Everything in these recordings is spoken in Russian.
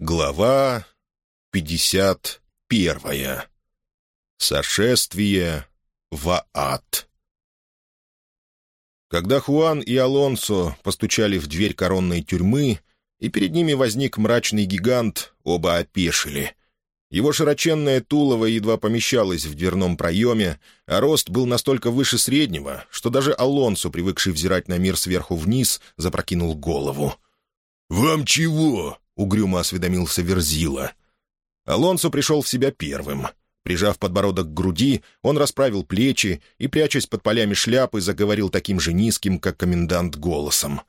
Глава 51. Сошествие в ад. Когда Хуан и Алонсо постучали в дверь коронной тюрьмы, и перед ними возник мрачный гигант, оба опешили. Его широченное тулово едва помещалось в дверном проеме, а рост был настолько выше среднего, что даже Алонсо, привыкший взирать на мир сверху вниз, запрокинул голову. «Вам чего?» Угрюмо осведомился Верзила. Алонсо пришел в себя первым. Прижав подбородок к груди, он расправил плечи и, прячась под полями шляпы, заговорил таким же низким, как комендант, голосом.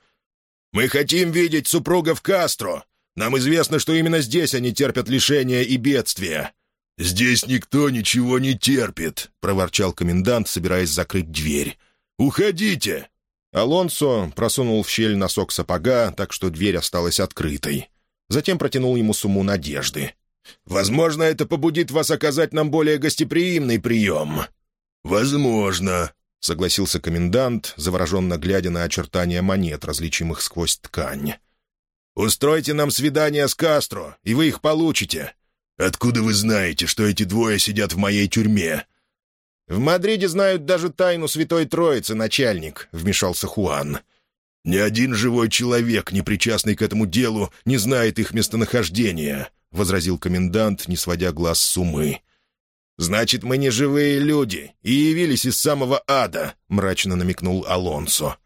«Мы хотим видеть супругов Кастро. Нам известно, что именно здесь они терпят лишения и бедствия». «Здесь никто ничего не терпит», — проворчал комендант, собираясь закрыть дверь. «Уходите!» Алонсо просунул в щель носок сапога, так что дверь осталась открытой. Затем протянул ему сумму надежды. «Возможно, это побудит вас оказать нам более гостеприимный прием». «Возможно», — согласился комендант, завороженно глядя на очертания монет, различимых сквозь ткань. «Устройте нам свидание с Кастро, и вы их получите». «Откуда вы знаете, что эти двое сидят в моей тюрьме?» «В Мадриде знают даже тайну Святой Троицы, начальник», — вмешался Хуан. Ни один живой человек, не причастный к этому делу, не знает их местонахождения», — возразил комендант, не сводя глаз с умы. «Значит, мы не живые люди и явились из самого ада», — мрачно намекнул Алонсо.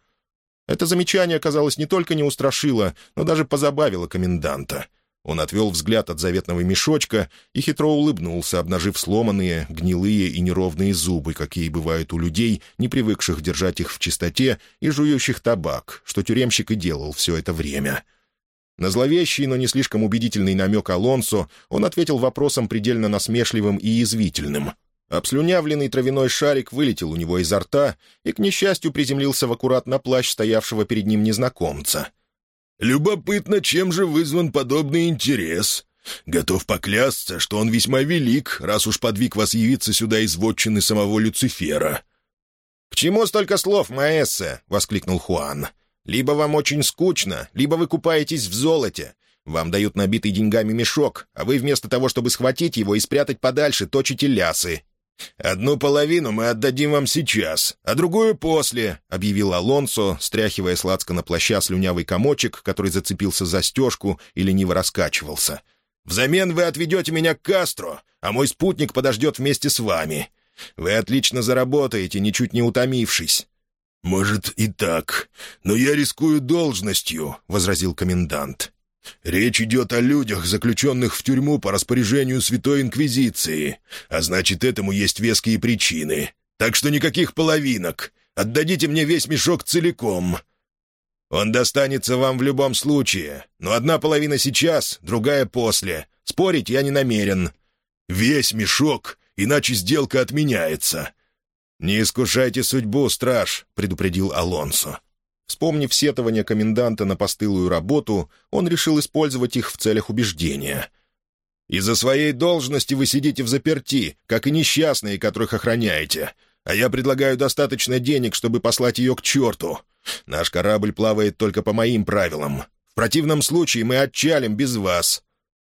Это замечание, казалось, не только не устрашило, но даже позабавило коменданта — он отвел взгляд от заветного мешочка и хитро улыбнулся, обнажив сломанные, гнилые и неровные зубы, какие бывают у людей, не привыкших держать их в чистоте и жующих табак, что тюремщик и делал все это время. На зловещий, но не слишком убедительный намек Алонсо он ответил вопросом предельно насмешливым и язвительным. Обслюнявленный травяной шарик вылетел у него изо рта и, к несчастью, приземлился в аккуратно плащ стоявшего перед ним незнакомца — Любопытно, чем же вызван подобный интерес. Готов поклясться, что он весьма велик, раз уж подвиг вас явиться сюда из вотчины самого Люцифера». «К чему столько слов, Маэссе?» — воскликнул Хуан. «Либо вам очень скучно, либо вы купаетесь в золоте. Вам дают набитый деньгами мешок, а вы вместо того, чтобы схватить его и спрятать подальше, точите лясы. «Одну половину мы отдадим вам сейчас, а другую после», — объявил Алонсо, стряхивая сладко на плаща слюнявый комочек, который зацепился за стежку и лениво раскачивался. «Взамен вы отведете меня к Кастро, а мой спутник подождет вместе с вами. Вы отлично заработаете, ничуть не утомившись». «Может, и так, но я рискую должностью», — возразил комендант. Речь идет о людях, заключенных в тюрьму по распоряжению Святой Инквизиции, а значит, этому есть веские причины. Так что никаких половинок. Отдадите мне весь мешок целиком. Он достанется вам в любом случае, но одна половина сейчас, другая после. Спорить я не намерен. Весь мешок, иначе сделка отменяется. «Не искушайте судьбу, страж», — предупредил Алонсо. Вспомнив сетование коменданта на постылую работу, он решил использовать их в целях убеждения. «Из-за своей должности вы сидите в заперти, как и несчастные, которых охраняете. А я предлагаю достаточно денег, чтобы послать ее к черту. Наш корабль плавает только по моим правилам. В противном случае мы отчалим без вас».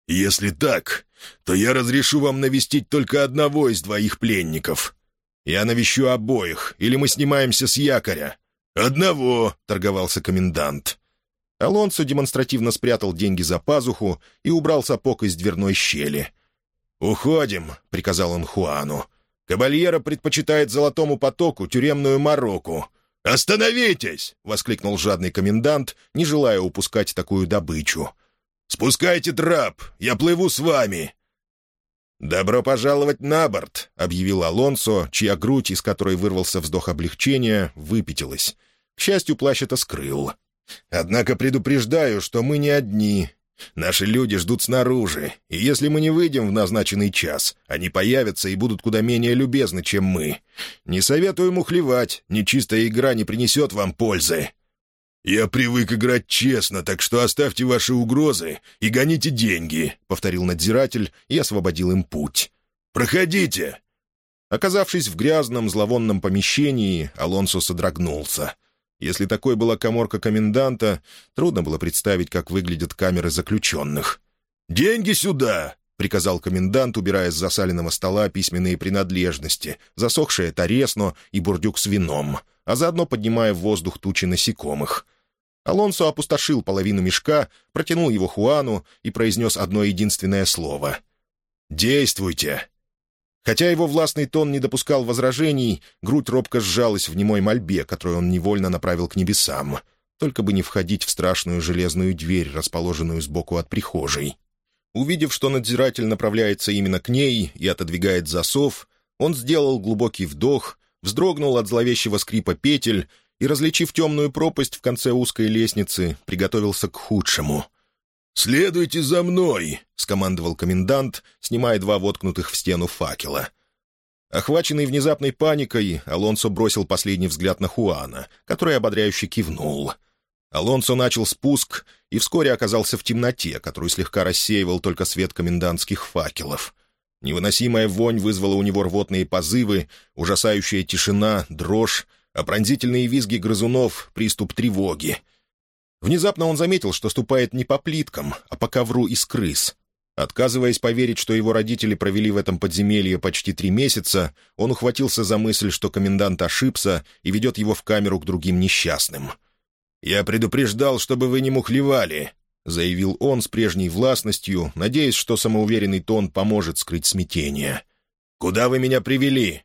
«Если так, то я разрешу вам навестить только одного из двоих пленников». «Я навещу обоих, или мы снимаемся с якоря. «Одного», — торговался комендант. Алонсо демонстративно спрятал деньги за пазуху и убрал сапог из дверной щели. «Уходим», — приказал он Хуану. «Кабальера предпочитает золотому потоку тюремную мороку». «Остановитесь!» — воскликнул жадный комендант, не желая упускать такую добычу. «Спускайте трап, я плыву с вами. «Добро пожаловать на борт», — объявил Алонсо, чья грудь, из которой вырвался вздох облегчения, выпятилась. К счастью, плащ это скрыл. «Однако предупреждаю, что мы не одни. Наши люди ждут снаружи, и если мы не выйдем в назначенный час, они появятся и будут куда менее любезны, чем мы. Не советую мухлевать, нечистая игра не принесет вам пользы». «Я привык играть честно, так что оставьте ваши угрозы и гоните деньги», — повторил надзиратель и освободил им путь. «Проходите!» Оказавшись в грязном, зловонном помещении, Алонсо содрогнулся. Если такой была коморка коменданта, трудно было представить, как выглядят камеры заключенных. «Деньги сюда!» — приказал комендант, убирая с засаленного стола письменные принадлежности, засохшее таресно и бурдюк с вином, а заодно поднимая в воздух тучи насекомых. Алонсо опустошил половину мешка, протянул его Хуану и произнес одно единственное слово. «Действуйте!» Хотя его властный тон не допускал возражений, грудь робко сжалась в немой мольбе, которую он невольно направил к небесам. Только бы не входить в страшную железную дверь, расположенную сбоку от прихожей. Увидев, что надзиратель направляется именно к ней и отодвигает засов, он сделал глубокий вдох, вздрогнул от зловещего скрипа петель и, различив темную пропасть в конце узкой лестницы, приготовился к худшему. «Следуйте за мной!» — скомандовал комендант, снимая два воткнутых в стену факела. Охваченный внезапной паникой, Алонсо бросил последний взгляд на Хуана, который ободряюще кивнул. Алонсо начал спуск и вскоре оказался в темноте, которую слегка рассеивал только свет комендантских факелов. Невыносимая вонь вызвала у него рвотные позывы, ужасающая тишина, дрожь, а пронзительные визги грызунов — приступ тревоги — Внезапно он заметил, что ступает не по плиткам, а по ковру из крыс. Отказываясь поверить, что его родители провели в этом подземелье почти три месяца, он ухватился за мысль, что комендант ошибся и ведет его в камеру к другим несчастным. «Я предупреждал, чтобы вы не мухлевали», — заявил он с прежней властностью, надеясь, что самоуверенный тон поможет скрыть смятение. «Куда вы меня привели?»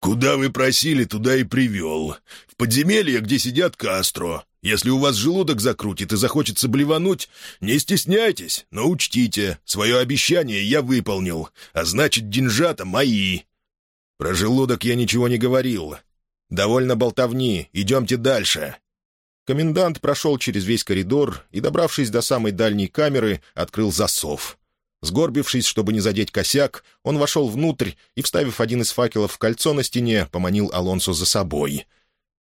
«Куда вы просили, туда и привел. В подземелье, где сидят Кастро. Если у вас желудок закрутит и захочется блевануть, не стесняйтесь, но учтите, свое обещание я выполнил, а значит, деньжата мои». «Про желудок я ничего не говорил. Довольно болтовни, идемте дальше». Комендант прошел через весь коридор и, добравшись до самой дальней камеры, открыл засов. Сгорбившись, чтобы не задеть косяк, он вошел внутрь и, вставив один из факелов в кольцо на стене, поманил Алонсо за собой —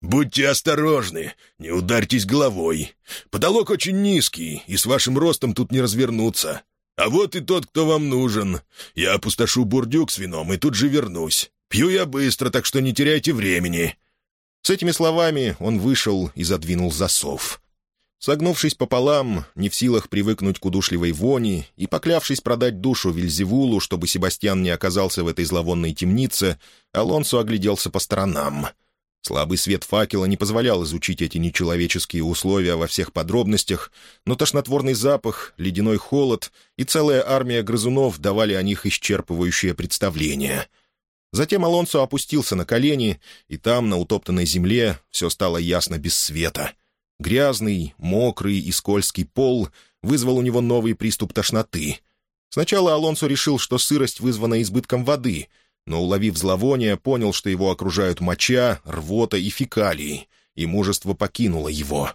«Будьте осторожны, не ударьтесь головой. Потолок очень низкий, и с вашим ростом тут не развернуться. А вот и тот, кто вам нужен. Я опустошу бурдюк с вином и тут же вернусь. Пью я быстро, так что не теряйте времени». С этими словами он вышел и задвинул засов. Согнувшись пополам, не в силах привыкнуть к удушливой вони и поклявшись продать душу Вильзевулу, чтобы Себастьян не оказался в этой зловонной темнице, Алонсо огляделся по сторонам — Слабый свет факела не позволял изучить эти нечеловеческие условия во всех подробностях, но тошнотворный запах, ледяной холод и целая армия грызунов давали о них исчерпывающее представление. Затем Алонсо опустился на колени, и там, на утоптанной земле, все стало ясно без света. Грязный, мокрый и скользкий пол вызвал у него новый приступ тошноты. Сначала Алонсо решил, что сырость вызвана избытком воды — но, уловив зловоние, понял, что его окружают моча, рвота и фекалии, и мужество покинуло его.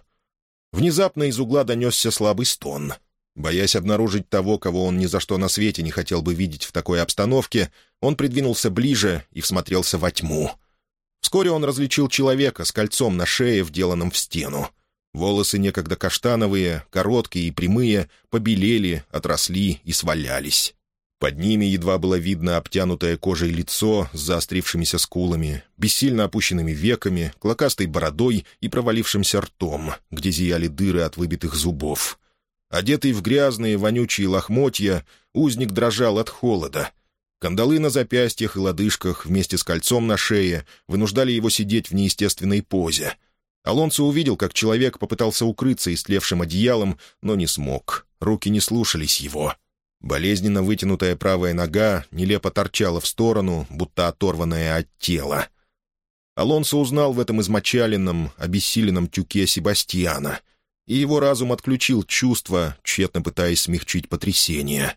Внезапно из угла донесся слабый стон. Боясь обнаружить того, кого он ни за что на свете не хотел бы видеть в такой обстановке, он придвинулся ближе и всмотрелся во тьму. Вскоре он различил человека с кольцом на шее, вделанным в стену. Волосы некогда каштановые, короткие и прямые, побелели, отросли и свалялись. Под ними едва было видно обтянутое кожей лицо с заострившимися скулами, бессильно опущенными веками, клокастой бородой и провалившимся ртом, где зияли дыры от выбитых зубов. Одетый в грязные, вонючие лохмотья, узник дрожал от холода. Кандалы на запястьях и лодыжках вместе с кольцом на шее вынуждали его сидеть в неестественной позе. Алонсо увидел, как человек попытался укрыться истлевшим одеялом, но не смог. Руки не слушались его. Болезненно вытянутая правая нога нелепо торчала в сторону, будто оторванная от тела. Алонсо узнал в этом измочаленном, обессиленном тюке Себастьяна, и его разум отключил чувства, тщетно пытаясь смягчить потрясение.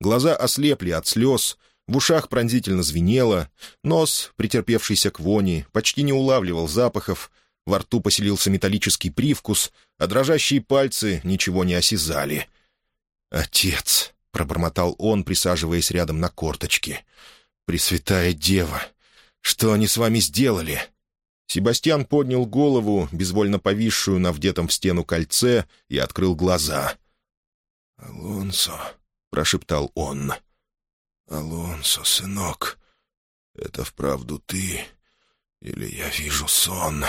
Глаза ослепли от слез, в ушах пронзительно звенело, нос, претерпевшийся к вони, почти не улавливал запахов, во рту поселился металлический привкус, а дрожащие пальцы ничего не осязали. «Отец!» — пробормотал он, присаживаясь рядом на корточки. «Пресвятая Дева! Что они с вами сделали?» Себастьян поднял голову, безвольно повисшую на вдетом в стену кольце, и открыл глаза. «Алонсо», — прошептал он, — «Алонсо, сынок, это вправду ты, или я вижу сон?»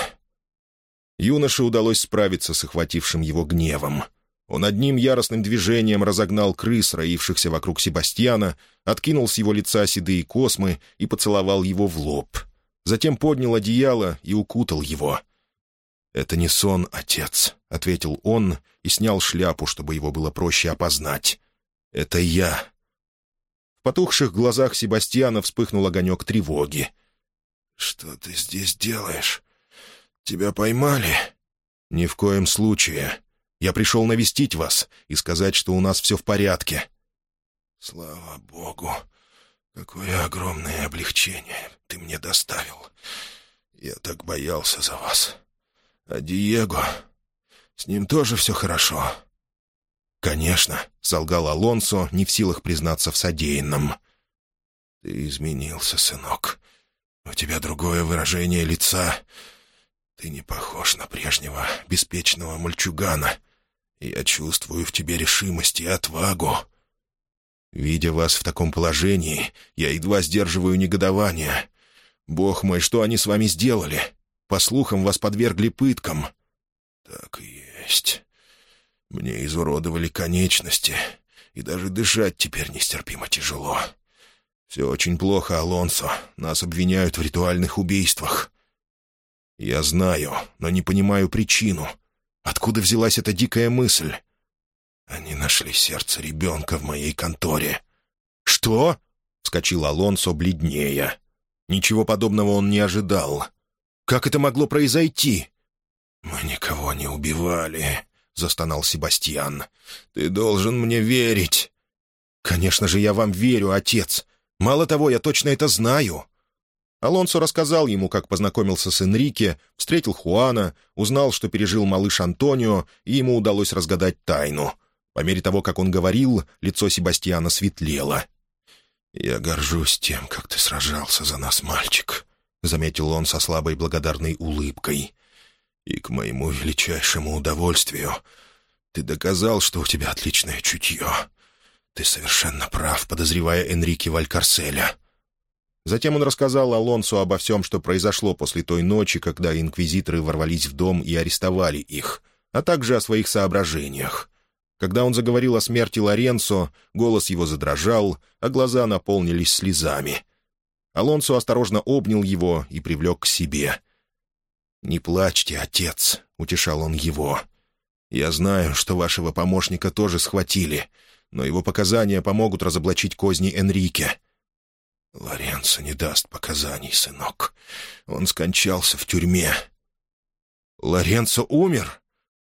Юноше удалось справиться с охватившим его гневом. Он одним яростным движением разогнал крыс, роившихся вокруг Себастьяна, откинул с его лица седые космы и поцеловал его в лоб. Затем поднял одеяло и укутал его. «Это не сон, отец», — ответил он и снял шляпу, чтобы его было проще опознать. «Это я». В потухших глазах Себастьяна вспыхнул огонек тревоги. «Что ты здесь делаешь? Тебя поймали?» «Ни в коем случае. Я пришел навестить вас и сказать, что у нас все в порядке». «Слава Богу! Какое огромное облегчение ты мне доставил. Я так боялся за вас. А Диего... С ним тоже все хорошо?» «Конечно», — солгал Алонсо, не в силах признаться в содеянном. «Ты изменился, сынок. У тебя другое выражение лица. Ты не похож на прежнего беспечного мальчугана. Я чувствую в тебе решимость и отвагу. Видя вас в таком положении, я едва сдерживаю негодование. Бог мой, что они с вами сделали? По слухам, вас подвергли пыткам». «Так и есть. Мне изуродовали конечности, и даже дышать теперь нестерпимо тяжело. Все очень плохо, Алонсо. Нас обвиняют в ритуальных убийствах». «Я знаю, но не понимаю причину. Откуда взялась эта дикая мысль? Они нашли сердце ребенка в моей конторе. «Что?» — вскочил Алонсо бледнее. Ничего подобного он не ожидал. «Как это могло произойти?» «Мы никого не убивали», — застонал Себастьян. «Ты должен мне верить». «Конечно же, я вам верю, отец. Мало того, я точно это знаю. Алонсо рассказал ему, как познакомился с Энрике, встретил Хуана, узнал, что пережил малыш Антонио, и ему удалось разгадать тайну. По мере того, как он говорил, лицо Себастьяна светлело. «Я горжусь тем, как ты сражался за нас, мальчик», — заметил он со слабой благодарной улыбкой. «И к моему величайшему удовольствию ты доказал, что у тебя отличное чутье. Ты совершенно прав, подозревая Энрике Валькарселя. Затем он рассказал Алонсу обо всем, что произошло после той ночи, когда инквизиторы ворвались в дом и арестовали их, а также о своих соображениях. Когда он заговорил о смерти Лоренцо, голос его задрожал, а глаза наполнились слезами. Алонсо осторожно обнял его и привлек к себе. «Не плачьте, отец», — утешал он его. «Я знаю, что вашего помощника тоже схватили, но его показания помогут разоблачить козни Энрике. «Лоренцо не даст показаний, сынок. Он скончался в тюрьме». «Лоренцо умер?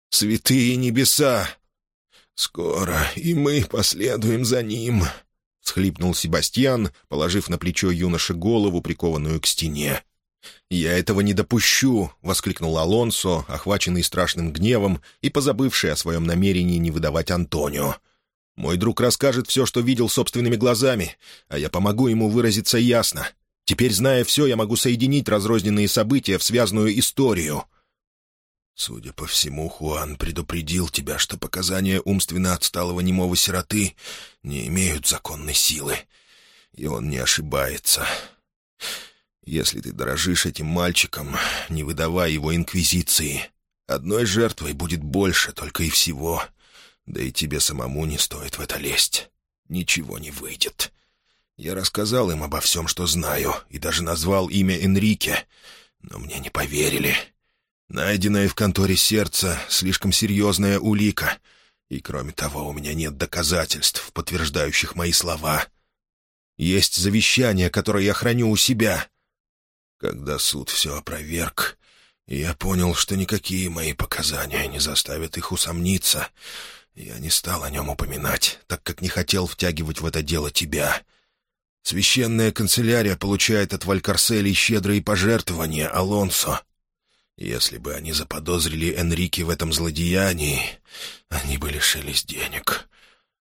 Святые небеса!» «Скоро и мы последуем за ним», — схлипнул Себастьян, положив на плечо юноши голову, прикованную к стене. «Я этого не допущу!» — воскликнул Алонсо, охваченный страшным гневом и позабывший о своем намерении не выдавать Антонио. Мой друг расскажет все, что видел собственными глазами, а я помогу ему выразиться ясно. Теперь, зная все, я могу соединить разрозненные события в связанную историю». «Судя по всему, Хуан предупредил тебя, что показания умственно отсталого немого сироты не имеют законной силы, и он не ошибается. Если ты дорожишь этим мальчиком, не выдавай его инквизиции. Одной жертвой будет больше только и всего». Да и тебе самому не стоит в это лезть. Ничего не выйдет. Я рассказал им обо всем, что знаю, и даже назвал имя Энрике, но мне не поверили. Найденное в конторе сердце — слишком серьезная улика, и, кроме того, у меня нет доказательств, подтверждающих мои слова. Есть завещание, которое я храню у себя. Когда суд все опроверг, я понял, что никакие мои показания не заставят их усомниться — я не стал о нем упоминать, так как не хотел втягивать в это дело тебя. Священная канцелярия получает от Валькарселей щедрые пожертвования, Алонсо. Если бы они заподозрили Энрике в этом злодеянии, они бы лишились денег.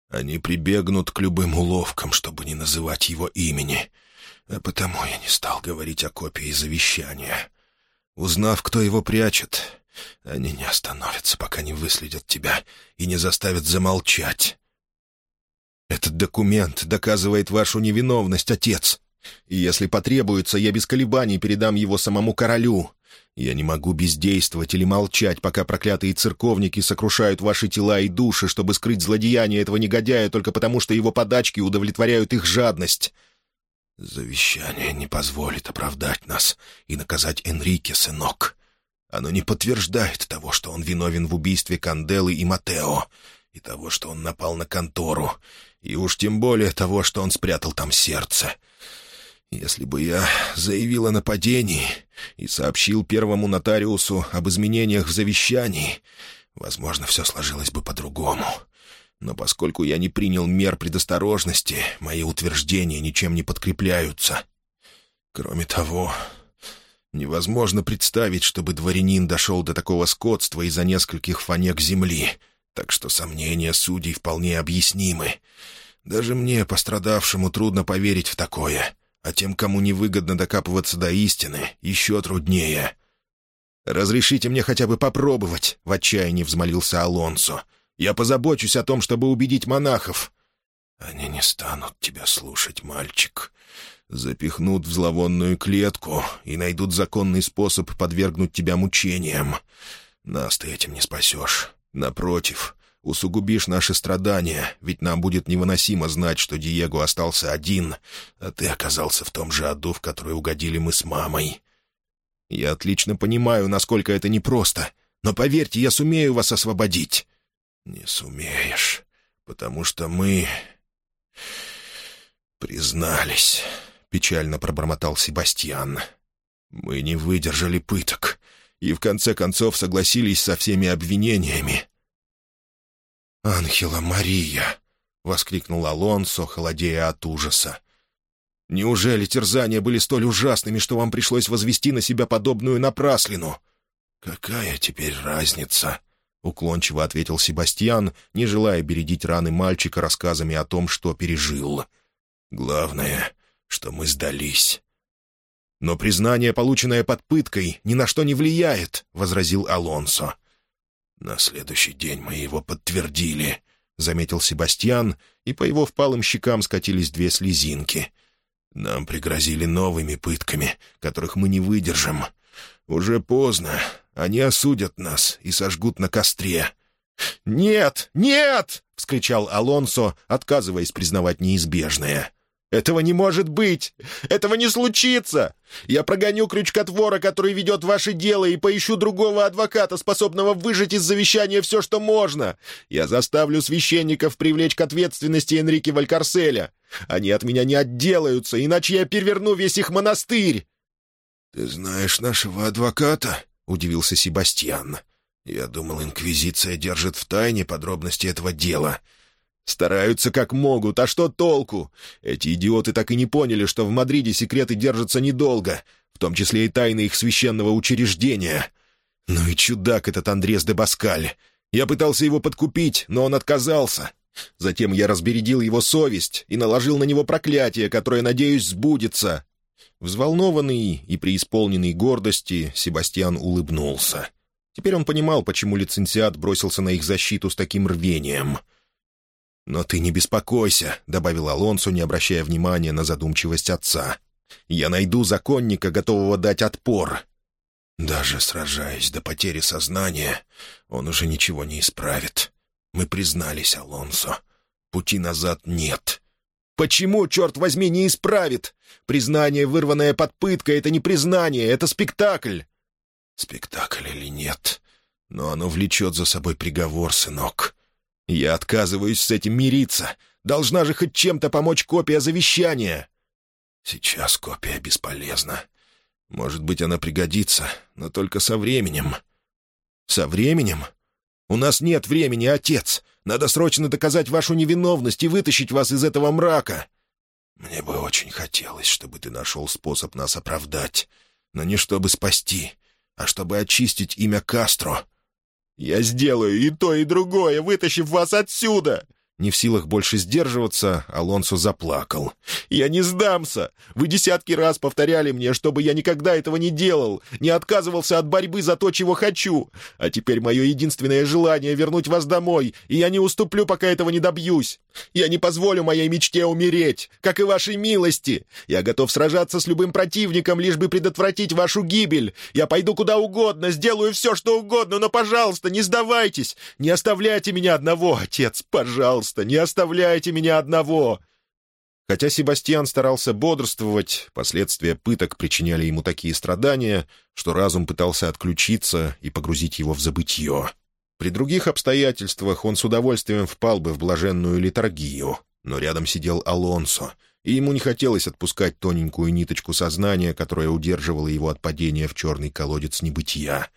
Они прибегнут к любым уловкам, чтобы не называть его имени. А потому я не стал говорить о копии завещания. Узнав, кто его прячет, они не остановятся, пока не выследят тебя и не заставят замолчать. Этот документ доказывает вашу невиновность, отец. И если потребуется, я без колебаний передам его самому королю. Я не могу бездействовать или молчать, пока проклятые церковники сокрушают ваши тела и души, чтобы скрыть злодеяние этого негодяя только потому, что его подачки удовлетворяют их жадность. Завещание не позволит оправдать нас и наказать Энрике, сынок. Оно не подтверждает того, что он виновен в убийстве Канделы и Матео, и того, что он напал на контору, и уж тем более того, что он спрятал там сердце. Если бы я заявил о нападении и сообщил первому нотариусу об изменениях в завещании, возможно, все сложилось бы по-другому. Но поскольку я не принял мер предосторожности, мои утверждения ничем не подкрепляются. Кроме того, невозможно представить, чтобы дворянин дошел до такого скотства из-за нескольких фанек земли, так что сомнения судей вполне объяснимы. Даже мне, пострадавшему, трудно поверить в такое — а тем, кому невыгодно докапываться до истины, еще труднее. «Разрешите мне хотя бы попробовать», — в отчаянии взмолился Алонсо. «Я позабочусь о том, чтобы убедить монахов». «Они не станут тебя слушать, мальчик. Запихнут в зловонную клетку и найдут законный способ подвергнуть тебя мучениям. Нас ты этим не спасешь. Напротив, усугубишь наши страдания, ведь нам будет невыносимо знать, что Диего остался один, а ты оказался в том же аду, в который угодили мы с мамой. Я отлично понимаю, насколько это непросто, но поверьте, я сумею вас освободить». «Не сумеешь, потому что мы...» «Признались», — печально пробормотал Себастьян. «Мы не выдержали пыток» и в конце концов согласились со всеми обвинениями. «Анхела Мария!» — воскликнул Алонсо, холодея от ужаса. «Неужели терзания были столь ужасными, что вам пришлось возвести на себя подобную напраслину?» «Какая теперь разница?» — уклончиво ответил Себастьян, не желая бередить раны мальчика рассказами о том, что пережил. «Главное, что мы сдались». «Но признание, полученное под пыткой, ни на что не влияет», — возразил Алонсо. «На следующий день мы его подтвердили», — заметил Себастьян, и по его впалым щекам скатились две слезинки. «Нам пригрозили новыми пытками, которых мы не выдержим. Уже поздно. Они осудят нас и сожгут на костре». «Нет! Нет!» — вскричал Алонсо, отказываясь признавать неизбежное. «Этого не может быть! Этого не случится! Я прогоню крючкотвора, который ведет ваше дело, и поищу другого адвоката, способного выжать из завещания все, что можно. Я заставлю священников привлечь к ответственности Энрике Валькарселя. Они от меня не отделаются, иначе я переверну весь их монастырь!» «Ты знаешь нашего адвоката?» — удивился Себастьян. «Я думал, Инквизиция держит в тайне подробности этого дела». Стараются как могут, а что толку? Эти идиоты так и не поняли, что в Мадриде секреты держатся недолго, в том числе и тайны их священного учреждения. Ну и чудак этот Андрес де Баскаль. Я пытался его подкупить, но он отказался. Затем я разбередил его совесть и наложил на него проклятие, которое, надеюсь, сбудется». Взволнованный и преисполненный гордости, Себастьян улыбнулся. Теперь он понимал, почему лицензиат бросился на их защиту с таким рвением — «Но ты не беспокойся», — добавил Алонсо, не обращая внимания на задумчивость отца. «Я найду законника, готового дать отпор». «Даже сражаясь до потери сознания, он уже ничего не исправит. Мы признались, Алонсо. Пути назад нет». «Почему, черт возьми, не исправит? Признание, вырванное под пыткой, — это не признание, это спектакль». «Спектакль или нет, но оно влечет за собой приговор, сынок. Я отказываюсь с этим мириться. Должна же хоть чем-то помочь копия завещания. Сейчас копия бесполезна. Может быть, она пригодится, но только со временем. Со временем? У нас нет времени, отец. Надо срочно доказать вашу невиновность и вытащить вас из этого мрака. Мне бы очень хотелось, чтобы ты нашел способ нас оправдать. Но не чтобы спасти, а чтобы очистить имя Кастро. «Я сделаю и то, и другое, вытащив вас отсюда!» Не в силах больше сдерживаться, Алонсо заплакал. «Я не сдамся! Вы десятки раз повторяли мне, чтобы я никогда этого не делал, не отказывался от борьбы за то, чего хочу. А теперь мое единственное желание — вернуть вас домой, и я не уступлю, пока этого не добьюсь. Я не позволю моей мечте умереть, как и вашей милости. Я готов сражаться с любым противником, лишь бы предотвратить вашу гибель. Я пойду куда угодно, сделаю все, что угодно, но, пожалуйста, не сдавайтесь. Не оставляйте меня одного, отец, пожалуйста, не оставляйте меня одного». Хотя Себастьян старался бодрствовать, последствия пыток причиняли ему такие страдания, что разум пытался отключиться и погрузить его в забытье. При других обстоятельствах он с удовольствием впал бы в блаженную литургию, но рядом сидел Алонсо, и ему не хотелось отпускать тоненькую ниточку сознания, которая удерживала его от падения в черный колодец небытия.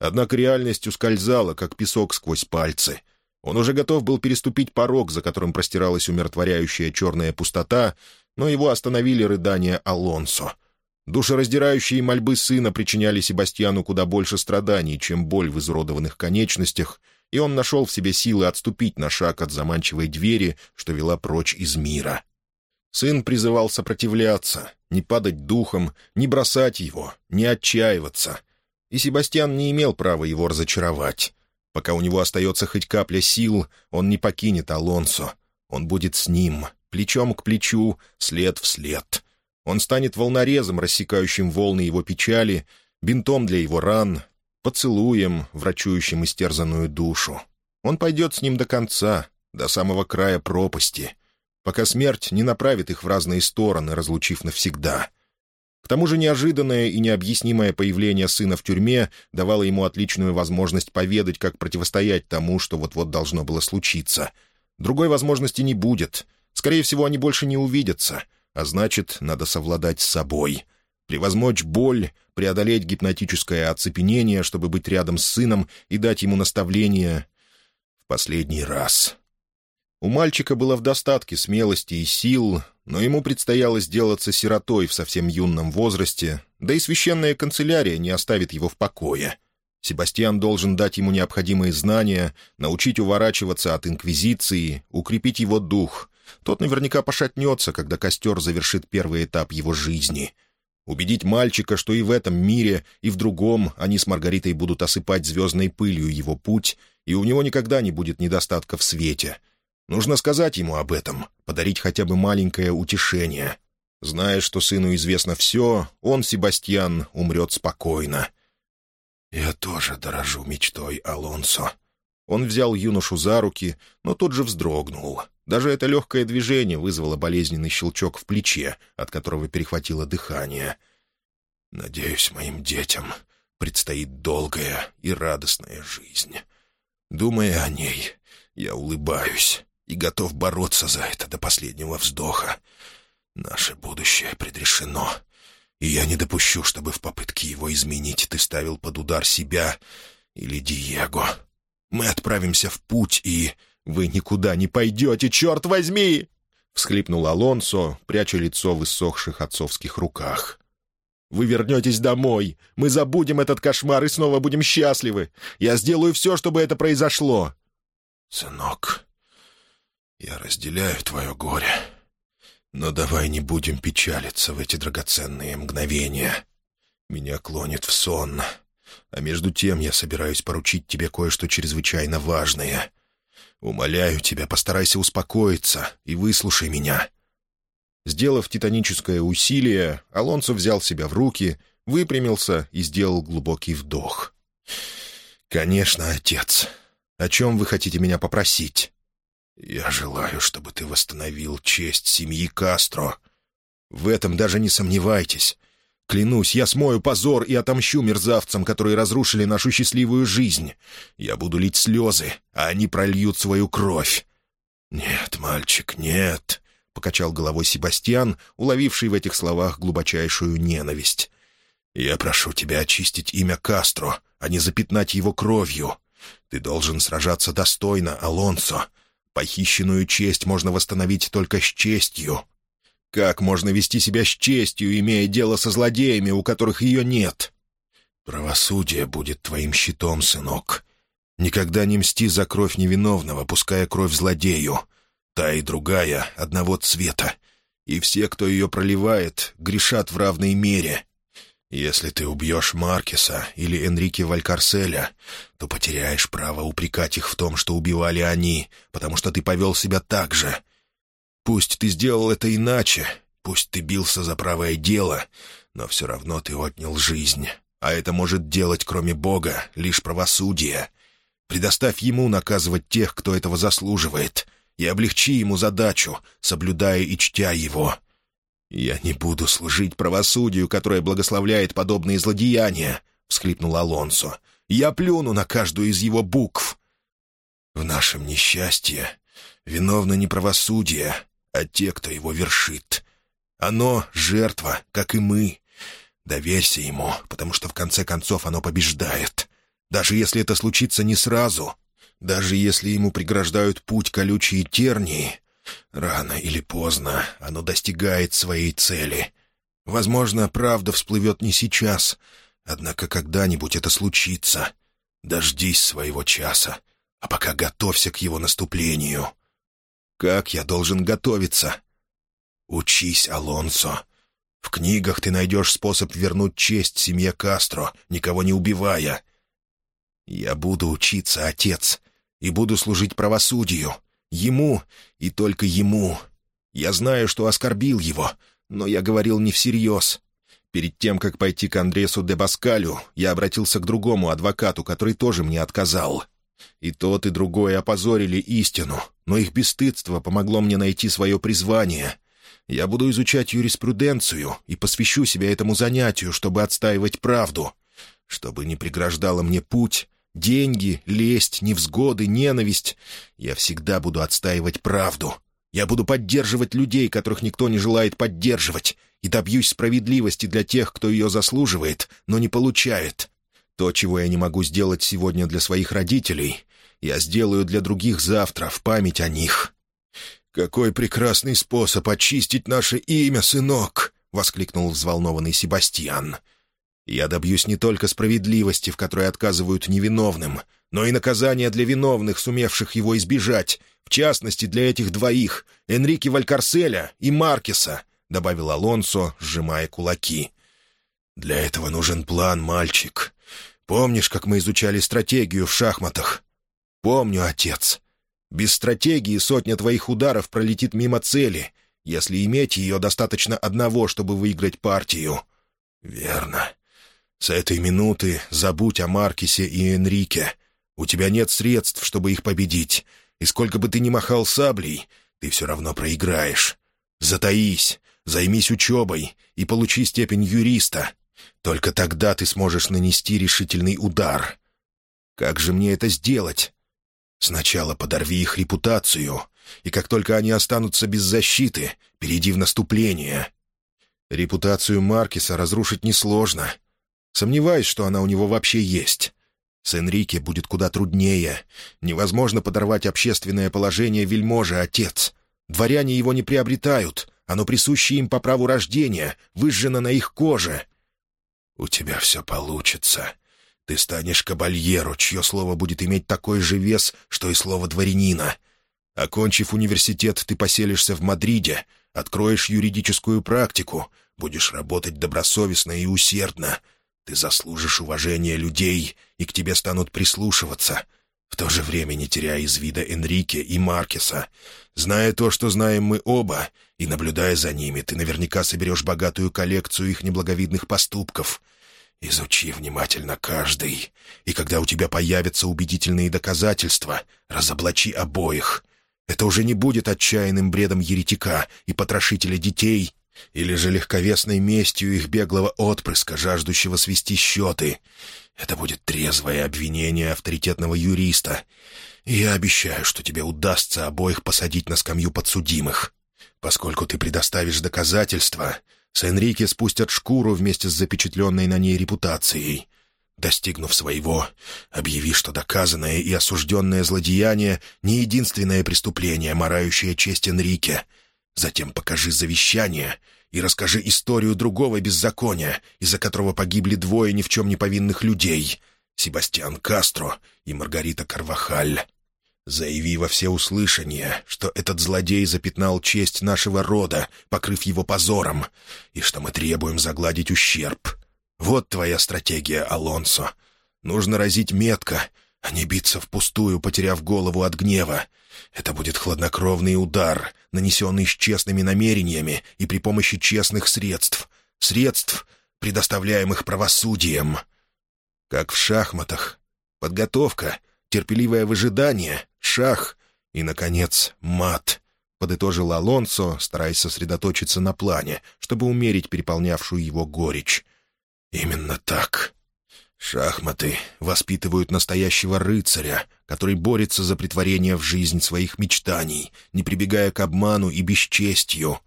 Однако реальность ускользала, как песок сквозь пальцы. Он уже готов был переступить порог, за которым простиралась умиротворяющая черная пустота, но его остановили рыдания Алонсо — Душераздирающие мольбы сына причиняли Себастьяну куда больше страданий, чем боль в изуродованных конечностях, и он нашел в себе силы отступить на шаг от заманчивой двери, что вела прочь из мира. Сын призывал сопротивляться, не падать духом, не бросать его, не отчаиваться. И Себастьян не имел права его разочаровать. Пока у него остается хоть капля сил, он не покинет Алонсо. Он будет с ним, плечом к плечу, след в след. Он станет волнорезом, рассекающим волны его печали, бинтом для его ран, поцелуем, врачующим истерзанную душу. Он пойдет с ним до конца, до самого края пропасти, пока смерть не направит их в разные стороны, разлучив навсегда. К тому же неожиданное и необъяснимое появление сына в тюрьме давало ему отличную возможность поведать, как противостоять тому, что вот-вот должно было случиться. Другой возможности не будет. Скорее всего, они больше не увидятся — а значит, надо совладать с собой. Превозмочь боль, преодолеть гипнотическое оцепенение, чтобы быть рядом с сыном и дать ему наставление в последний раз. У мальчика было в достатке смелости и сил, но ему предстояло сделаться сиротой в совсем юном возрасте, да и священная канцелярия не оставит его в покое. Себастьян должен дать ему необходимые знания, научить уворачиваться от инквизиции, укрепить его дух, тот наверняка пошатнется, когда костер завершит первый этап его жизни. Убедить мальчика, что и в этом мире, и в другом они с Маргаритой будут осыпать звездной пылью его путь, и у него никогда не будет недостатка в свете. Нужно сказать ему об этом, подарить хотя бы маленькое утешение. Зная, что сыну известно все, он, Себастьян, умрет спокойно. «Я тоже дорожу мечтой, Алонсо». Он взял юношу за руки, но тот же вздрогнул — даже это легкое движение вызвало болезненный щелчок в плече, от которого перехватило дыхание. «Надеюсь, моим детям предстоит долгая и радостная жизнь. Думая о ней, я улыбаюсь и готов бороться за это до последнего вздоха. Наше будущее предрешено, и я не допущу, чтобы в попытке его изменить ты ставил под удар себя или Диего. Мы отправимся в путь и...» «Вы никуда не пойдете, черт возьми!» — всхлипнул Алонсо, пряча лицо в иссохших отцовских руках. «Вы вернетесь домой. Мы забудем этот кошмар и снова будем счастливы. Я сделаю все, чтобы это произошло». «Сынок, я разделяю твое горе. Но давай не будем печалиться в эти драгоценные мгновения. Меня клонит в сон, а между тем я собираюсь поручить тебе кое-что чрезвычайно важное — Умоляю тебя, постарайся успокоиться и выслушай меня». Сделав титаническое усилие, Алонсо взял себя в руки, выпрямился и сделал глубокий вдох. «Конечно, отец. О чем вы хотите меня попросить?» «Я желаю, чтобы ты восстановил честь семьи Кастро. В этом даже не сомневайтесь. Клянусь, я смою позор и отомщу мерзавцам, которые разрушили нашу счастливую жизнь. Я буду лить слезы, а они прольют свою кровь». «Нет, мальчик, нет», — покачал головой Себастьян, уловивший в этих словах глубочайшую ненависть. «Я прошу тебя очистить имя Кастро, а не запятнать его кровью. Ты должен сражаться достойно, Алонсо. Похищенную честь можно восстановить только с честью». Как можно вести себя с честью, имея дело со злодеями, у которых ее нет? Правосудие будет твоим щитом, сынок. Никогда не мсти за кровь невиновного, пуская кровь злодею. Та и другая одного цвета. И все, кто ее проливает, грешат в равной мере. Если ты убьешь Маркеса или Энрике Валькарселя, то потеряешь право упрекать их в том, что убивали они, потому что ты повел себя так же. Пусть ты сделал это иначе, пусть ты бился за правое дело, но все равно ты отнял жизнь. А это может делать, кроме Бога, лишь правосудие. Предоставь ему наказывать тех, кто этого заслуживает, и облегчи ему задачу, соблюдая и чтя его. «Я не буду служить правосудию, которое благословляет подобные злодеяния», — всхлипнул Алонсо. «Я плюну на каждую из его букв». «В нашем несчастье виновно не правосудие, а те, кто его вершит. Оно — жертва, как и мы. Доверься ему, потому что в конце концов оно побеждает. Даже если это случится не сразу, даже если ему преграждают путь колючие тернии, Рано или поздно оно достигает своей цели. Возможно, правда всплывет не сейчас, однако когда-нибудь это случится. Дождись своего часа, а пока готовься к его наступлению. Как я должен готовиться? Учись, Алонсо. В книгах ты найдешь способ вернуть честь семье Кастро, никого не убивая. Я буду учиться, отец, и буду служить правосудию. Ему и только ему. Я знаю, что оскорбил его, но я говорил не всерьез. Перед тем, как пойти к Андресу де Баскалю, я обратился к другому адвокату, который тоже мне отказал. И тот, и другой опозорили истину, но их бесстыдство помогло мне найти свое призвание. Я буду изучать юриспруденцию и посвящу себя этому занятию, чтобы отстаивать правду. Чтобы не преграждало мне путь, Деньги, лесть, невзгоды, ненависть. Я всегда буду отстаивать правду. Я буду поддерживать людей, которых никто не желает поддерживать, и добьюсь справедливости для тех, кто ее заслуживает, но не получает. То, чего я не могу сделать сегодня для своих родителей, я сделаю для других завтра, в память о них». «Какой прекрасный способ очистить наше имя, сынок!» — воскликнул взволнованный Себастьян. Я добьюсь не только справедливости, в которой отказывают невиновным, но и наказания для виновных, сумевших его избежать, в частности, для этих двоих, Энрике Валькарселя и Маркеса», — добавил Алонсо, сжимая кулаки. «Для этого нужен план, мальчик. Помнишь, как мы изучали стратегию в шахматах?» «Помню, отец. Без стратегии сотня твоих ударов пролетит мимо цели, если иметь ее достаточно одного, чтобы выиграть партию». «Верно. С этой минуты забудь о Маркисе и Энрике. У тебя нет средств, чтобы их победить, и сколько бы ты ни махал саблей, ты все равно проиграешь. Затаись, займись учебой и получи степень юриста. Только тогда ты сможешь нанести решительный удар. Как же мне это сделать? Сначала подорви их репутацию, и как только они останутся без защиты, перейди в наступление. Репутацию Маркиса разрушить несложно. Сомневаюсь, что она у него вообще есть. С Энрике будет куда труднее. Невозможно подорвать общественное положение вельможи, отец. Дворяне его не приобретают. Оно присуще им по праву рождения, выжжено на их коже. «У тебя все получится. Ты станешь кабальеру, чье слово будет иметь такой же вес, что и слово дворянина. Окончив университет, ты поселишься в Мадриде, откроешь юридическую практику, будешь работать добросовестно и усердно, ты заслужишь уважения людей, и к тебе станут прислушиваться. В то же время не теряя из вида Энрике и Маркеса. Зная то, что знаем мы оба, и наблюдая за ними, ты наверняка соберешь богатую коллекцию их неблаговидных поступков. Изучи внимательно каждый, и когда у тебя появятся убедительные доказательства, разоблачи обоих. Это уже не будет отчаянным бредом еретика и потрошителя детей, или же легковесной местью их беглого отпрыска, жаждущего свести счеты. Это будет трезвое обвинение авторитетного юриста. И я обещаю, что тебе удастся обоих посадить на скамью подсудимых. Поскольку ты предоставишь доказательства, с Энрике спустят шкуру вместе с запечатленной на ней репутацией. Достигнув своего, объяви, что доказанное и осужденное злодеяние — не единственное преступление, марающее честь Энрике — Затем покажи завещание и расскажи историю другого беззакония, из-за которого погибли двое ни в чем не повинных людей — Себастьян Кастро и Маргарита Карвахаль. Заяви во всеуслышание, что этот злодей запятнал честь нашего рода, покрыв его позором, и что мы требуем загладить ущерб. Вот твоя стратегия, Алонсо. Нужно разить метко, а не биться впустую, потеряв голову от гнева. Это будет хладнокровный удар, нанесенный с честными намерениями и при помощи честных средств. Средств, предоставляемых правосудием. Как в шахматах. Подготовка, терпеливое выжидание, шах и, наконец, мат —— подытожил Алонсо, стараясь сосредоточиться на плане, чтобы умерить переполнявшую его горечь. «Именно так. Шахматы воспитывают настоящего рыцаря, который борется за притворение в жизнь своих мечтаний, не прибегая к обману и бесчестью.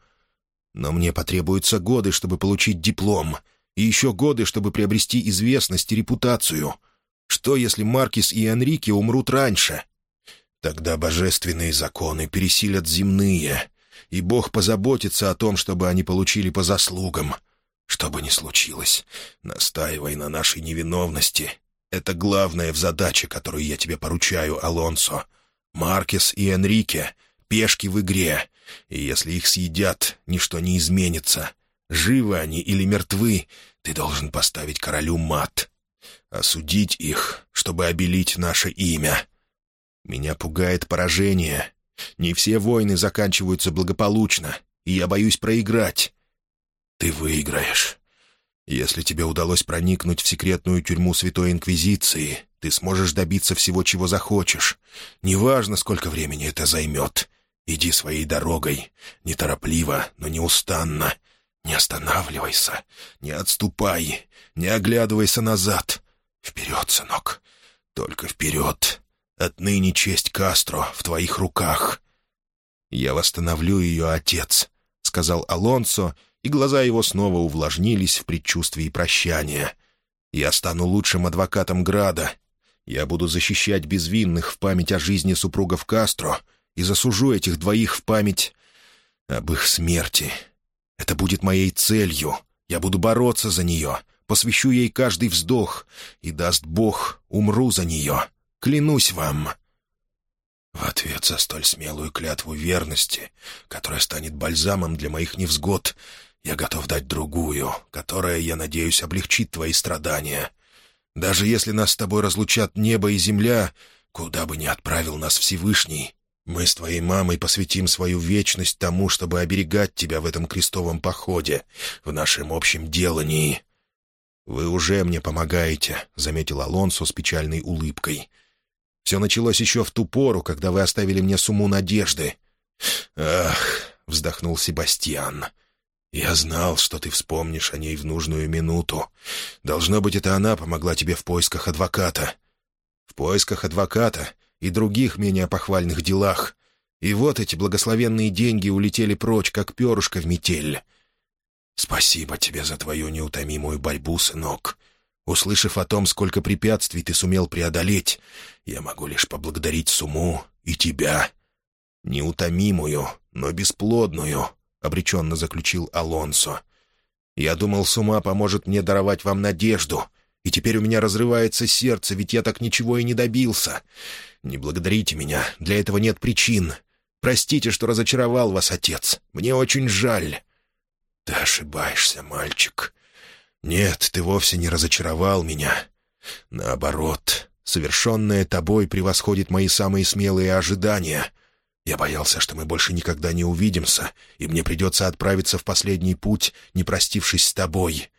Но мне потребуются годы, чтобы получить диплом, и еще годы, чтобы приобрести известность и репутацию. Что, если Маркис и Энрике умрут раньше? Тогда божественные законы пересилят земные, и Бог позаботится о том, чтобы они получили по заслугам — что бы ни случилось, настаивай на нашей невиновности. Это главное в задаче, которую я тебе поручаю, Алонсо. Маркес и Энрике — пешки в игре, и если их съедят, ничто не изменится. Живы они или мертвы, ты должен поставить королю мат. Осудить их, чтобы обелить наше имя. Меня пугает поражение. Не все войны заканчиваются благополучно, и я боюсь проиграть. Ты выиграешь. Если тебе удалось проникнуть в секретную тюрьму Святой Инквизиции, ты сможешь добиться всего, чего захочешь. Неважно, сколько времени это займет. Иди своей дорогой, неторопливо, но неустанно. Не останавливайся, не отступай, не оглядывайся назад. Вперед, сынок, только вперед. Отныне честь Кастро в твоих руках. «Я восстановлю ее, отец», — сказал Алонсо, и глаза его снова увлажнились в предчувствии прощания. «Я стану лучшим адвокатом Града. Я буду защищать безвинных в память о жизни супругов Кастро и засужу этих двоих в память об их смерти. Это будет моей целью. Я буду бороться за нее, посвящу ей каждый вздох, и, даст Бог, умру за нее. Клянусь вам». В ответ за столь смелую клятву верности, которая станет бальзамом для моих невзгод, я готов дать другую, которая, я надеюсь, облегчит твои страдания. Даже если нас с тобой разлучат небо и земля, куда бы ни отправил нас Всевышний, мы с твоей мамой посвятим свою вечность тому, чтобы оберегать тебя в этом крестовом походе, в нашем общем делании». «Вы уже мне помогаете», — заметил Алонсо с печальной улыбкой. «Все началось еще в ту пору, когда вы оставили мне сумму надежды». «Ах», — вздохнул Себастьян, — «Я знал, что ты вспомнишь о ней в нужную минуту. Должно быть, это она помогла тебе в поисках адвоката». «В поисках адвоката и других менее похвальных делах. И вот эти благословенные деньги улетели прочь, как перышко в метель». «Спасибо тебе за твою неутомимую борьбу, сынок. Услышав о том, сколько препятствий ты сумел преодолеть, я могу лишь поблагодарить Суму и тебя. Неутомимую, но бесплодную, — обреченно заключил Алонсо. «Я думал, с ума поможет мне даровать вам надежду, и теперь у меня разрывается сердце, ведь я так ничего и не добился. Не благодарите меня, для этого нет причин. Простите, что разочаровал вас, отец. Мне очень жаль». «Ты ошибаешься, мальчик. Нет, ты вовсе не разочаровал меня. Наоборот, совершенное тобой превосходит мои самые смелые ожидания». Я боялся, что мы больше никогда не увидимся, и мне придется отправиться в последний путь, не простившись с тобой.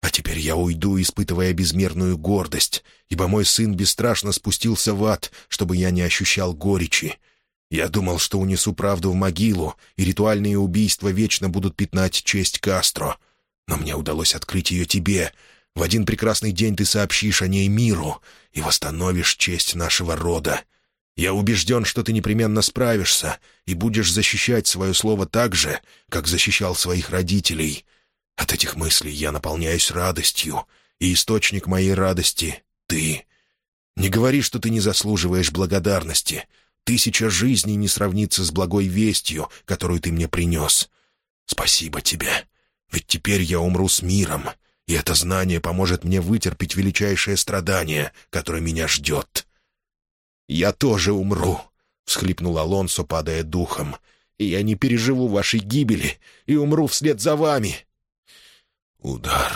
А теперь я уйду, испытывая безмерную гордость, ибо мой сын бесстрашно спустился в ад, чтобы я не ощущал горечи. Я думал, что унесу правду в могилу, и ритуальные убийства вечно будут пятнать честь Кастро. Но мне удалось открыть ее тебе. В один прекрасный день ты сообщишь о ней миру и восстановишь честь нашего рода. Я убежден, что ты непременно справишься и будешь защищать свое слово так же, как защищал своих родителей. От этих мыслей я наполняюсь радостью, и источник моей радости — ты. Не говори, что ты не заслуживаешь благодарности. Тысяча жизней не сравнится с благой вестью, которую ты мне принес. Спасибо тебе, ведь теперь я умру с миром, и это знание поможет мне вытерпеть величайшее страдание, которое меня ждет». «Я тоже умру», — всхлипнул Алонсо, падая духом. «И я не переживу вашей гибели и умру вслед за вами». «Удар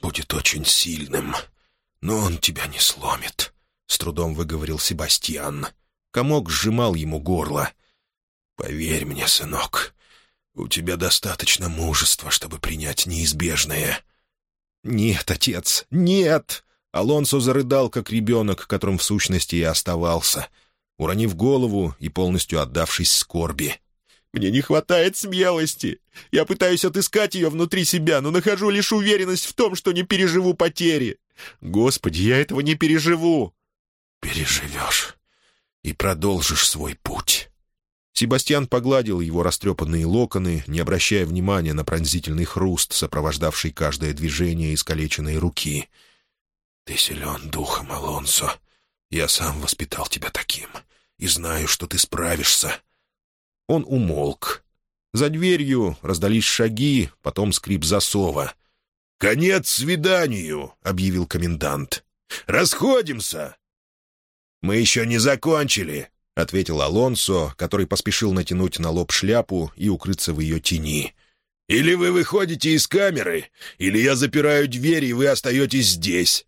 будет очень сильным, но он тебя не сломит», — с трудом выговорил Себастьян. Комок сжимал ему горло. «Поверь мне, сынок, у тебя достаточно мужества, чтобы принять неизбежное». «Нет, отец, нет!» Алонсо зарыдал, как ребенок, которым в сущности и оставался, уронив голову и полностью отдавшись скорби. «Мне не хватает смелости. Я пытаюсь отыскать ее внутри себя, но нахожу лишь уверенность в том, что не переживу потери. Господи, я этого не переживу!» «Переживешь и продолжишь свой путь». Себастьян погладил его растрепанные локоны, не обращая внимания на пронзительный хруст, сопровождавший каждое движение искалеченной руки. «Ты силен духом, Алонсо. Я сам воспитал тебя таким и знаю, что ты справишься». Он умолк. За дверью раздались шаги, потом скрип засова. «Конец свиданию!» — объявил комендант. «Расходимся!» «Мы еще не закончили!» — ответил Алонсо, который поспешил натянуть на лоб шляпу и укрыться в ее тени. «Или вы выходите из камеры, или я запираю дверь, и вы остаетесь здесь.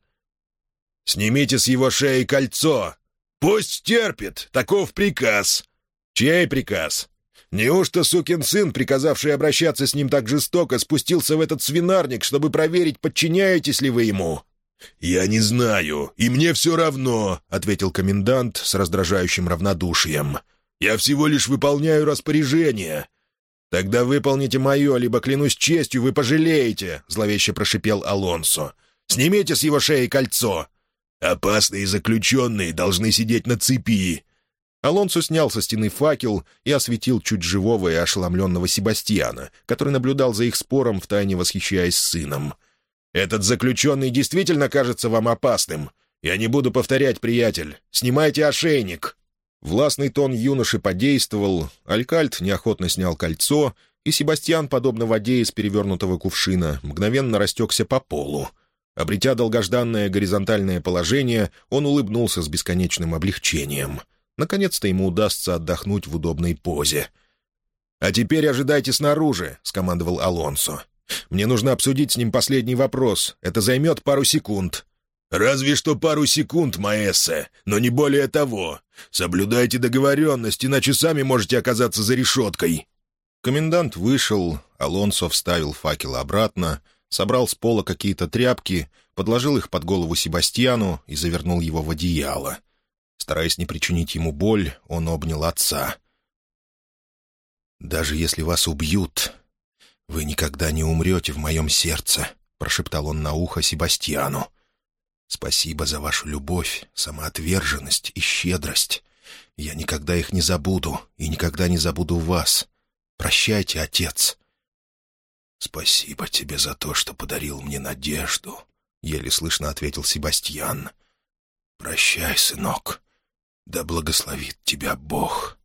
Снимите с его шеи кольцо. Пусть терпит, таков приказ». «Чей приказ?» Неужто сукин сын, приказавший обращаться с ним так жестоко, спустился в этот свинарник, чтобы проверить, подчиняетесь ли вы ему?» «Я не знаю, и мне все равно», — ответил комендант с раздражающим равнодушием. «Я всего лишь выполняю распоряжение». «Тогда выполните мое, либо, клянусь честью, вы пожалеете», — зловеще прошипел Алонсо. «Снимите с его шеи кольцо». «Опасные заключенные должны сидеть на цепи», Алонсо снял со стены факел и осветил чуть живого и ошеломленного Себастьяна, который наблюдал за их спором, втайне восхищаясь сыном. «Этот заключенный действительно кажется вам опасным. Я не буду повторять, приятель. Снимайте ошейник!» Властный тон юноши подействовал, Алькальт неохотно снял кольцо, и Себастьян, подобно воде из перевернутого кувшина, мгновенно растекся по полу. Обретя долгожданное горизонтальное положение, он улыбнулся с бесконечным облегчением — Наконец-то ему удастся отдохнуть в удобной позе. «А теперь ожидайте снаружи», — скомандовал Алонсо. «Мне нужно обсудить с ним последний вопрос. Это займет пару секунд». «Разве что пару секунд, Маэссе, но не более того. Соблюдайте договоренность, иначе сами можете оказаться за решеткой». Комендант вышел, Алонсо вставил факел обратно, собрал с пола какие-то тряпки, подложил их под голову Себастьяну и завернул его в одеяло. Стараясь не причинить ему боль, он обнял отца. «Даже если вас убьют, вы никогда не умрете в моем сердце», — прошептал он на ухо Себастьяну. «Спасибо за вашу любовь, самоотверженность и щедрость. Я никогда их не забуду и никогда не забуду вас. Прощайте, отец». «Спасибо тебе за то, что подарил мне надежду», — еле слышно ответил Себастьян. «Прощай, сынок. Да благословит тебя Бог!»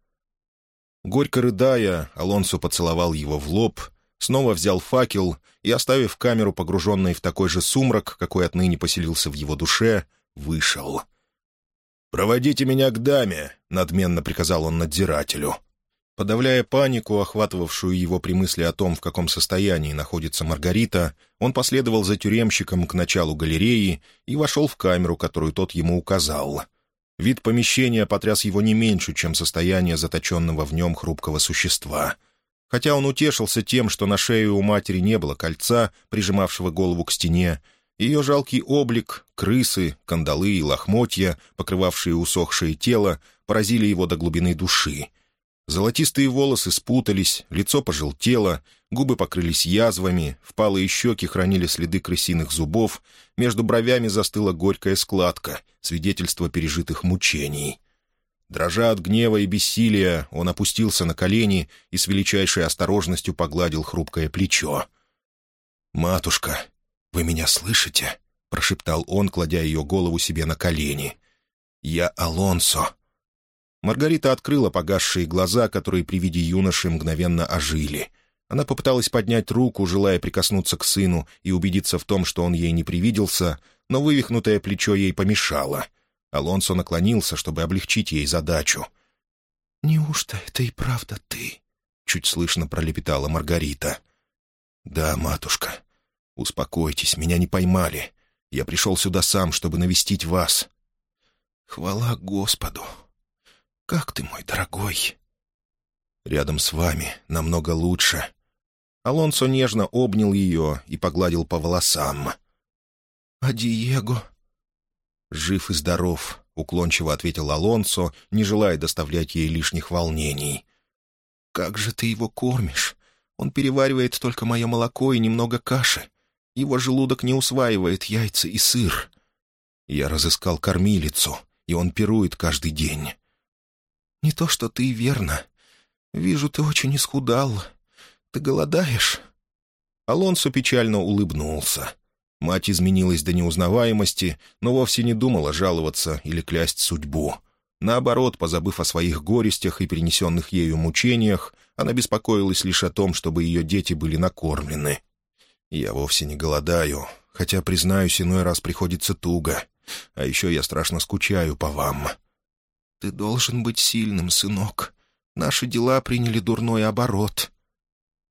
Горько рыдая, Алонсо поцеловал его в лоб, снова взял факел и, оставив камеру, погруженной в такой же сумрак, какой отныне поселился в его душе, вышел. «Проводите меня к даме», — надменно приказал он надзирателю. Подавляя панику, охватывавшую его при мысли о том, в каком состоянии находится Маргарита, он последовал за тюремщиком к началу галереи и вошел в камеру, которую тот ему указал. Вид помещения потряс его не меньше, чем состояние заточенного в нем хрупкого существа. Хотя он утешился тем, что на шее у матери не было кольца, прижимавшего голову к стене, ее жалкий облик, крысы, кандалы и лохмотья, покрывавшие усохшее тело, поразили его до глубины души. Золотистые волосы спутались, лицо пожелтело, губы покрылись язвами, впалые щеки хранили следы крысиных зубов, между бровями застыла горькая складка, свидетельство пережитых мучений. Дрожа от гнева и бессилия, он опустился на колени и с величайшей осторожностью погладил хрупкое плечо. «Матушка, вы меня слышите?» — прошептал он, кладя ее голову себе на колени. «Я Алонсо». Маргарита открыла погасшие глаза, которые при виде юноши мгновенно ожили — она попыталась поднять руку, желая прикоснуться к сыну и убедиться в том, что он ей не привиделся, но вывихнутое плечо ей помешало. Алонсо наклонился, чтобы облегчить ей задачу. «Неужто это и правда ты?» — чуть слышно пролепетала Маргарита. «Да, матушка. «Успокойтесь, меня не поймали. Я пришел сюда сам, чтобы навестить вас». «Хвала Господу! Как ты, мой дорогой!» «Рядом с вами намного лучше». Алонсо нежно обнял ее и погладил по волосам. «А Диего?» «Жив и здоров», — уклончиво ответил Алонсо, не желая доставлять ей лишних волнений. «Как же ты его кормишь? Он переваривает только мое молоко и немного каши. Его желудок не усваивает яйца и сыр. Я разыскал кормилицу, и он пирует каждый день. Не то, что ты, верно. Вижу, ты очень исхудал. Ты голодаешь?» Алонсо печально улыбнулся. Мать изменилась до неузнаваемости, но вовсе не думала жаловаться или клясть судьбу. Наоборот, позабыв о своих горестях и перенесенных ею мучениях, она беспокоилась лишь о том, чтобы ее дети были накормлены. «Я вовсе не голодаю, хотя, признаюсь, иной раз приходится туго. А еще я страшно скучаю по вам». «Ты должен быть сильным, сынок. Наши дела приняли дурной оборот».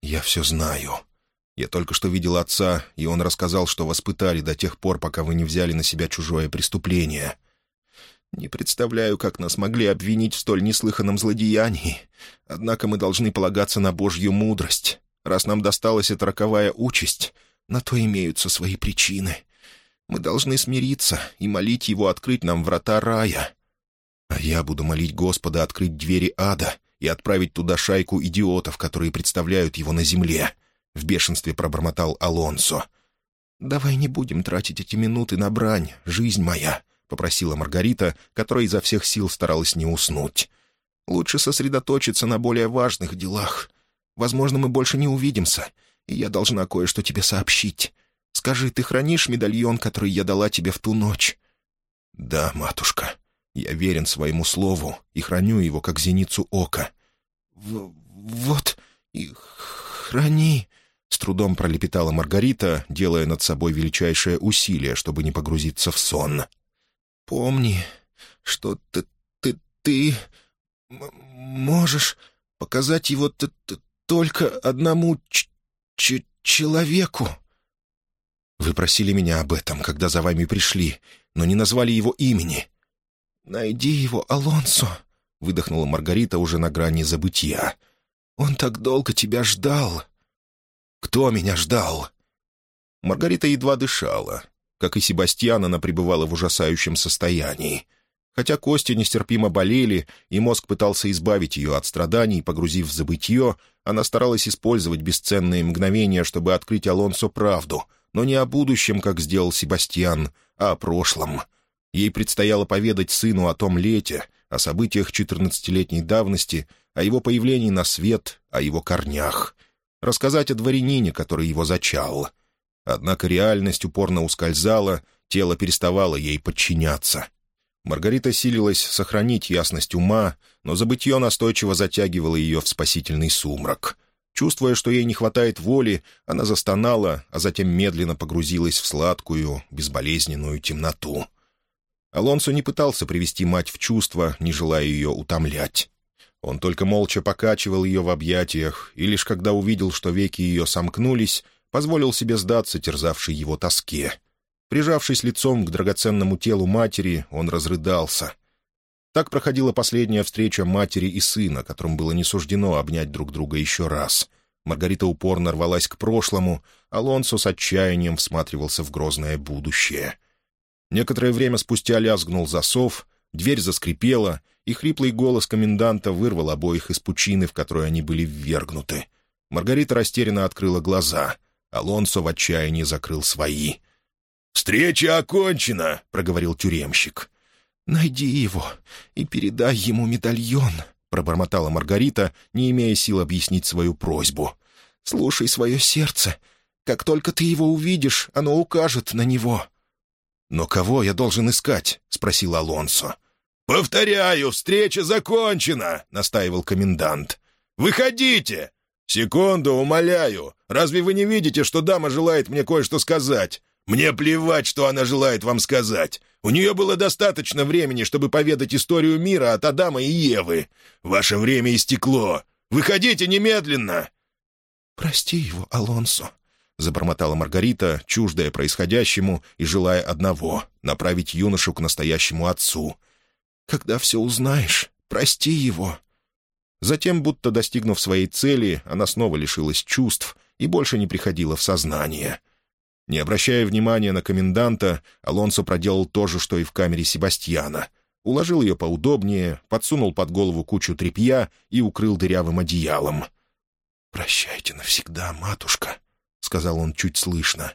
«Я все знаю. Я только что видел отца, и он рассказал, что вас пытали до тех пор, пока вы не взяли на себя чужое преступление. Не представляю, как нас могли обвинить в столь неслыханном злодеянии. Однако мы должны полагаться на Божью мудрость. Раз нам досталась эта роковая участь, на то имеются свои причины. Мы должны смириться и молить Его открыть нам врата рая. А я буду молить Господа открыть двери ада и отправить туда шайку идиотов, которые представляют Его на земле», — в бешенстве пробормотал Алонсо. «Давай не будем тратить эти минуты на брань, жизнь моя», — попросила Маргарита, которая изо всех сил старалась не уснуть. «Лучше сосредоточиться на более важных делах. Возможно, мы больше не увидимся, и я должна кое-что тебе сообщить. Скажи, ты хранишь медальон, который я дала тебе в ту ночь?» «Да, матушка. Я верен своему слову и храню его, как зеницу ока». В «Вот и храни», — с трудом пролепетала Маргарита, делая над собой величайшее усилие, чтобы не погрузиться в сон. Помни, что ты, ты, ты можешь показать его т -т только одному ч ч человеку. Вы просили меня об этом, когда за вами пришли, но не назвали его имени. «Найди его, Алонсо», — выдохнула Маргарита уже на грани забытия. «Он так долго тебя ждал». «Кто меня ждал?» Маргарита едва дышала. Как и Себастьян, она пребывала в ужасающем состоянии. Хотя кости нестерпимо болели, и мозг пытался избавить ее от страданий, погрузив в забытье, она старалась использовать бесценные мгновения, чтобы открыть Алонсо правду, но не о будущем, как сделал Себастьян, а о прошлом. Ей предстояло поведать сыну о том лете, о событиях четырнадцатилетней давности, о его появлении на свет, о его корнях. Рассказать о дворянине, который его зачал — Однако реальность упорно ускользала, тело переставало ей подчиняться. Маргарита силилась сохранить ясность ума, но забытье настойчиво затягивало ее в спасительный сумрак. Чувствуя, что ей не хватает воли, она застонала, а затем медленно погрузилась в сладкую, безболезненную темноту. Алонсо не пытался привести мать в чувство, не желая ее утомлять. Он только молча покачивал ее в объятиях, и лишь когда увидел, что веки ее сомкнулись, позволил себе сдаться терзавшей его тоске. Прижавшись лицом к драгоценному телу матери, он разрыдался. Так проходила последняя встреча матери и сына, которым было не суждено обнять друг друга еще раз. Маргарита упорно рвалась к прошлому, Алонсо с отчаянием всматривался в грозное будущее. Некоторое время спустя лязгнул засов, дверь заскрипела, и хриплый голос коменданта вырвал обоих из пучины, в которой они были ввергнуты. Маргарита растерянно открыла глаза. Алонсо в отчаянии закрыл свои. «Встреча окончена!» — проговорил тюремщик. «Найди его и передай ему медальон», — пробормотала Маргарита, не имея сил объяснить свою просьбу. «Слушай свое сердце. Как только ты его увидишь, оно укажет на него». «Но кого я должен искать?» — спросил Алонсо. «Повторяю, встреча закончена!» — настаивал комендант. «Выходите! «Секунду, умоляю. Разве вы не видите, что дама желает мне кое-что сказать? Мне плевать, что она желает вам сказать. У нее было достаточно времени, чтобы поведать историю мира от Адама и Евы. Ваше время истекло. Выходите немедленно!» «Прости его, Алонсо. — забормотала Маргарита, чуждая происходящему и желая одного — направить юношу к настоящему отцу. «Когда все узнаешь, прости его». Затем, будто достигнув своей цели, она снова лишилась чувств и больше не приходила в сознание. Не обращая внимания на коменданта, Алонсо проделал то же, что и в камере Себастьяна. Уложил ее поудобнее, подсунул под голову кучу тряпья и укрыл дырявым одеялом. «Прощайте навсегда, матушка», — сказал он чуть слышно.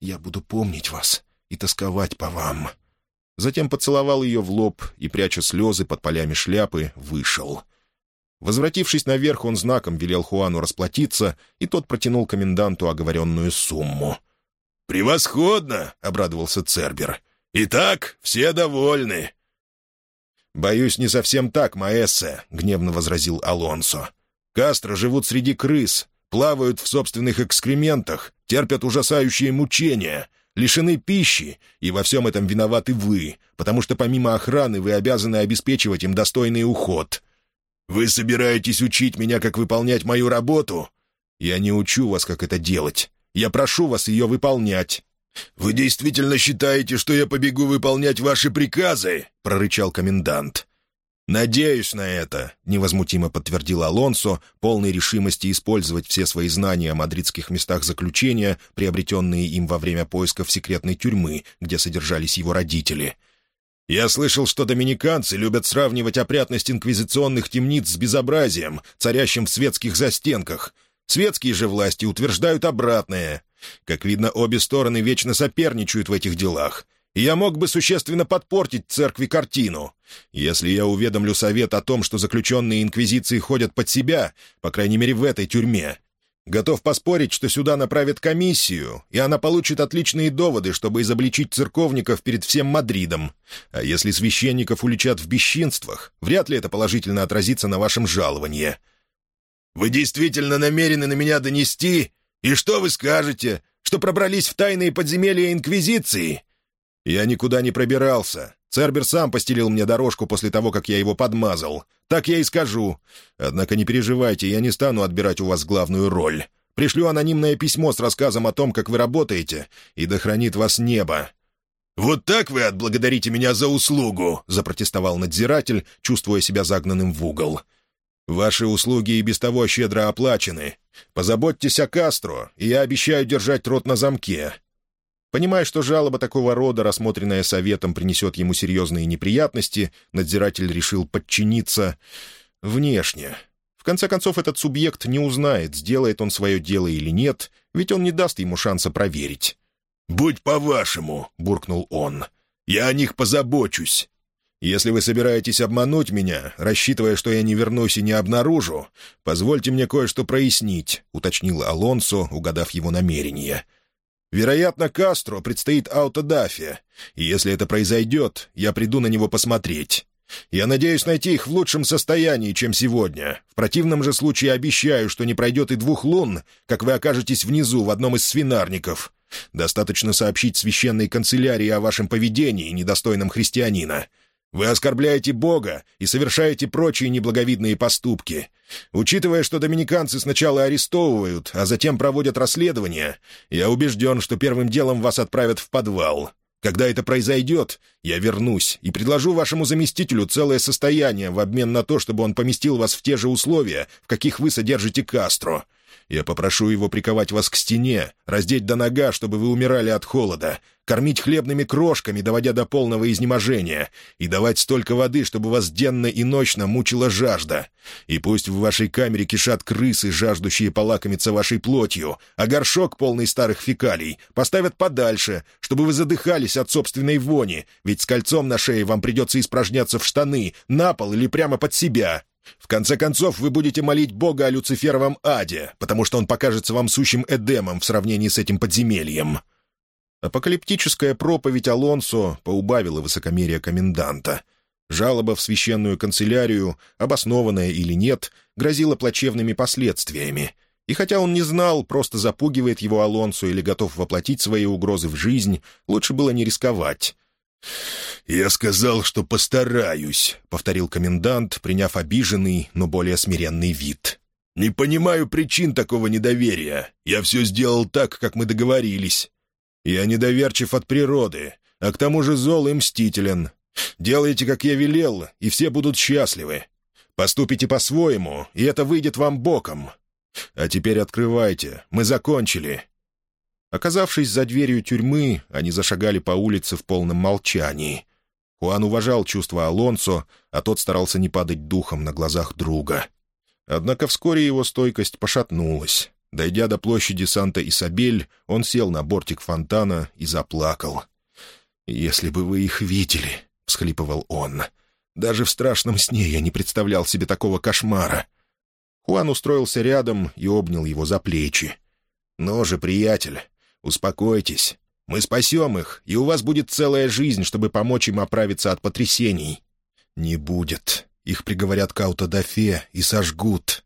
«Я буду помнить вас и тосковать по вам». Затем поцеловал ее в лоб и, пряча слезы под полями шляпы, вышел. Возвратившись наверх, он знаком велел Хуану расплатиться, и тот протянул коменданту оговоренную сумму. «Превосходно!» — обрадовался Цербер. «Итак, все довольны». «Боюсь, не совсем так, Маэссе», — гневно возразил Алонсо. Кастро живут среди крыс, плавают в собственных экскрементах, терпят ужасающие мучения, лишены пищи, и во всем этом виноваты вы, потому что помимо охраны вы обязаны обеспечивать им достойный уход. Вы собираетесь учить меня, как выполнять мою работу? Я не учу вас, как это делать. Я прошу вас ее выполнять». «Вы действительно считаете, что я побегу выполнять ваши приказы?» — прорычал комендант. «Надеюсь на это», — невозмутимо подтвердил Алонсо, полной решимости использовать все свои знания о мадридских местах заключения, приобретенные им во время поисков секретной тюрьмы, где содержались его родители. «Я слышал, что доминиканцы любят сравнивать опрятность инквизиционных темниц с безобразием, царящим в светских застенках. Светские же власти утверждают обратное. Как видно, обе стороны вечно соперничают в этих делах» и я мог бы существенно подпортить церкви картину. Если я уведомлю совет о том, что заключенные инквизиции ходят под себя, по крайней мере в этой тюрьме, готов поспорить, что сюда направят комиссию, и она получит отличные доводы, чтобы изобличить церковников перед всем Мадридом. А если священников уличат в бесчинствах, вряд ли это положительно отразится на вашем жаловании. «Вы действительно намерены на меня донести? И что вы скажете? Что пробрались в тайные подземелья Инквизиции?» Я никуда не пробирался. Цербер сам постелил мне дорожку после того, как я его подмазал. Так я и скажу. Однако не переживайте, я не стану отбирать у вас главную роль. Пришлю анонимное письмо с рассказом о том, как вы работаете, и да хранит вас небо». «Вот так вы отблагодарите меня за услугу!» — запротестовал надзиратель, чувствуя себя загнанным в угол. «Ваши услуги и без того щедро оплачены. Позаботьтесь о Кастро, и я обещаю держать рот на замке. Понимая, что жалоба такого рода, рассмотренная советом, принесет ему серьезные неприятности, надзиратель решил подчиниться внешне. В конце концов, этот субъект не узнает, сделает он свое дело или нет, ведь он не даст ему шанса проверить. «Будь по-вашему», — буркнул он. «Я о них позабочусь». «Если вы собираетесь обмануть меня, рассчитывая, что я не вернусь и не обнаружу, позвольте мне кое-что прояснить», — уточнил Алонсо, угадав его намерение. — Вероятно, Кастро предстоит аутодафия, и если это произойдет, я приду на него посмотреть. Я надеюсь найти их в лучшем состоянии, чем сегодня. В противном же случае обещаю, что не пройдет и двух лун, как вы окажетесь внизу в одном из свинарников. Достаточно сообщить священной канцелярии о вашем поведении, недостойном христианина. Вы оскорбляете Бога и совершаете прочие неблаговидные поступки. Учитывая, что доминиканцы сначала арестовывают, а затем проводят расследование, я убежден, что первым делом вас отправят в подвал. Когда это произойдет, я вернусь и предложу вашему заместителю целое состояние в обмен на то, чтобы он поместил вас в те же условия, в каких вы содержите Кастро. Я попрошу его приковать вас к стене, раздеть до нога, чтобы вы умирали от холода, кормить хлебными крошками, доводя до полного изнеможения, и давать столько воды, чтобы вас денно и ночно мучила жажда. И пусть в вашей камере кишат крысы, жаждущие полакомиться вашей плотью, а горшок, полный старых фекалий, поставят подальше, чтобы вы задыхались от собственной вони, ведь с кольцом на шее вам придется испражняться в штаны, на пол или прямо под себя. В конце концов, вы будете молить Бога о Люциферовом аде, потому что он покажется вам сущим Эдемом в сравнении с этим подземельем». Апокалиптическая проповедь Алонсо поубавила высокомерие коменданта. Жалоба в священную канцелярию, обоснованная или нет, грозила плачевными последствиями. И хотя он не знал, просто запугивает его Алонсо или готов воплотить свои угрозы в жизнь, лучше было не рисковать. «Я сказал, что постараюсь», — повторил комендант, приняв обиженный, но более смиренный вид. «Не понимаю причин такого недоверия. Я все сделал так, как мы договорились. Я недоверчив от природы, а к тому же зол и мстителен. Делайте, как я велел, и все будут счастливы. Поступите по-своему, и это выйдет вам боком. А теперь открывайте, мы закончили». Оказавшись за дверью тюрьмы, они зашагали по улице в полном молчании. Хуан уважал чувства Алонсо, а тот старался не падать духом на глазах друга. Однако вскоре его стойкость пошатнулась. Дойдя до площади Санта-Исабель, он сел на бортик фонтана и заплакал. «Если бы вы их видели», — всхлипывал он, — «даже в страшном сне я не представлял себе такого кошмара». Хуан устроился рядом и обнял его за плечи. «Ну же, приятель, успокойтесь. Мы спасем их, и у вас будет целая жизнь, чтобы помочь им оправиться от потрясений». «Не будет. Их приговорят к аутодафе и сожгут».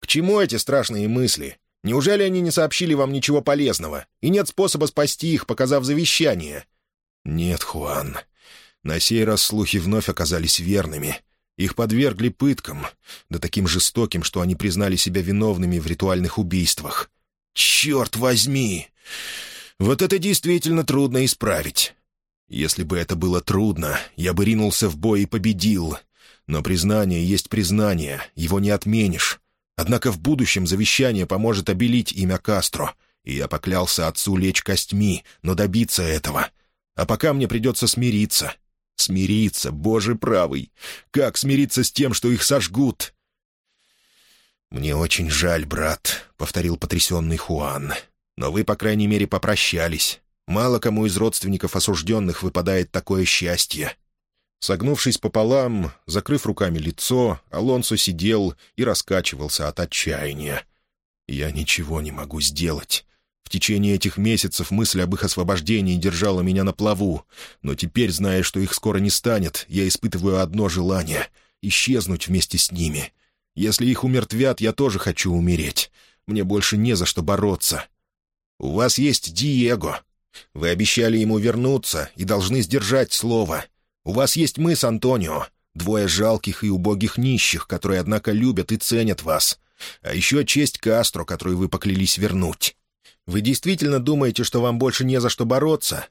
«К чему эти страшные мысли? Неужели они не сообщили вам ничего полезного, и нет способа спасти их, показав завещание?» «Нет, Хуан. На сей раз слухи вновь оказались верными. Их подвергли пыткам, да таким жестоким, что они признали себя виновными в ритуальных убийствах. Черт возьми! Вот это действительно трудно исправить. Если бы это было трудно, я бы ринулся в бой и победил. Но признание есть признание, его не отменишь. Однако в будущем завещание поможет обелить имя Кастро, и я поклялся отцу лечь костьми, но добиться этого. А пока мне придется смириться. Смириться, боже правый! Как смириться с тем, что их сожгут? «Мне очень жаль, брат», — повторил потрясенный Хуан. «Но вы, по крайней мере, попрощались. Мало кому из родственников осужденных выпадает такое счастье». Согнувшись пополам, закрыв руками лицо, Алонсо сидел и раскачивался от отчаяния. «Я ничего не могу сделать. В течение этих месяцев мысль об их освобождении держала меня на плаву, но теперь, зная, что их скоро не станет, я испытываю одно желание — исчезнуть вместе с ними. Если их умертвят, я тоже хочу умереть. Мне больше не за что бороться. У вас есть Диего. Вы обещали ему вернуться и должны сдержать слово. У вас есть мы с Антонио, двое жалких и убогих нищих, которые, однако, любят и ценят вас. А еще честь Кастро, которую вы поклялись вернуть. Вы действительно думаете, что вам больше не за что бороться?»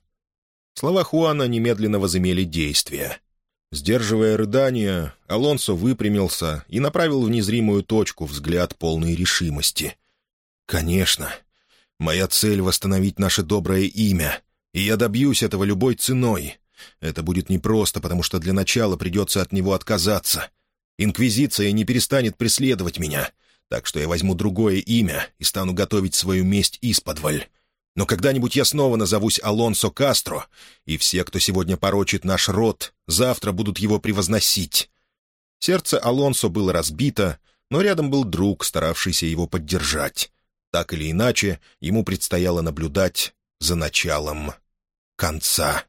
Слова Хуана немедленно возымели действие. Сдерживая рыдания, Алонсо выпрямился и направил в незримую точку взгляд полной решимости. «Конечно. Моя цель — восстановить наше доброе имя, и я добьюсь этого любой ценой. Это будет непросто, потому что для начала придется от него отказаться. Инквизиция не перестанет преследовать меня, так что я возьму другое имя и стану готовить свою месть исподволь. Но когда-нибудь я снова назовусь Алонсо Кастро, и все, кто сегодня порочит наш род, завтра будут его превозносить». Сердце Алонсо было разбито, но рядом был друг, старавшийся его поддержать. Так или иначе, ему предстояло наблюдать за началом конца.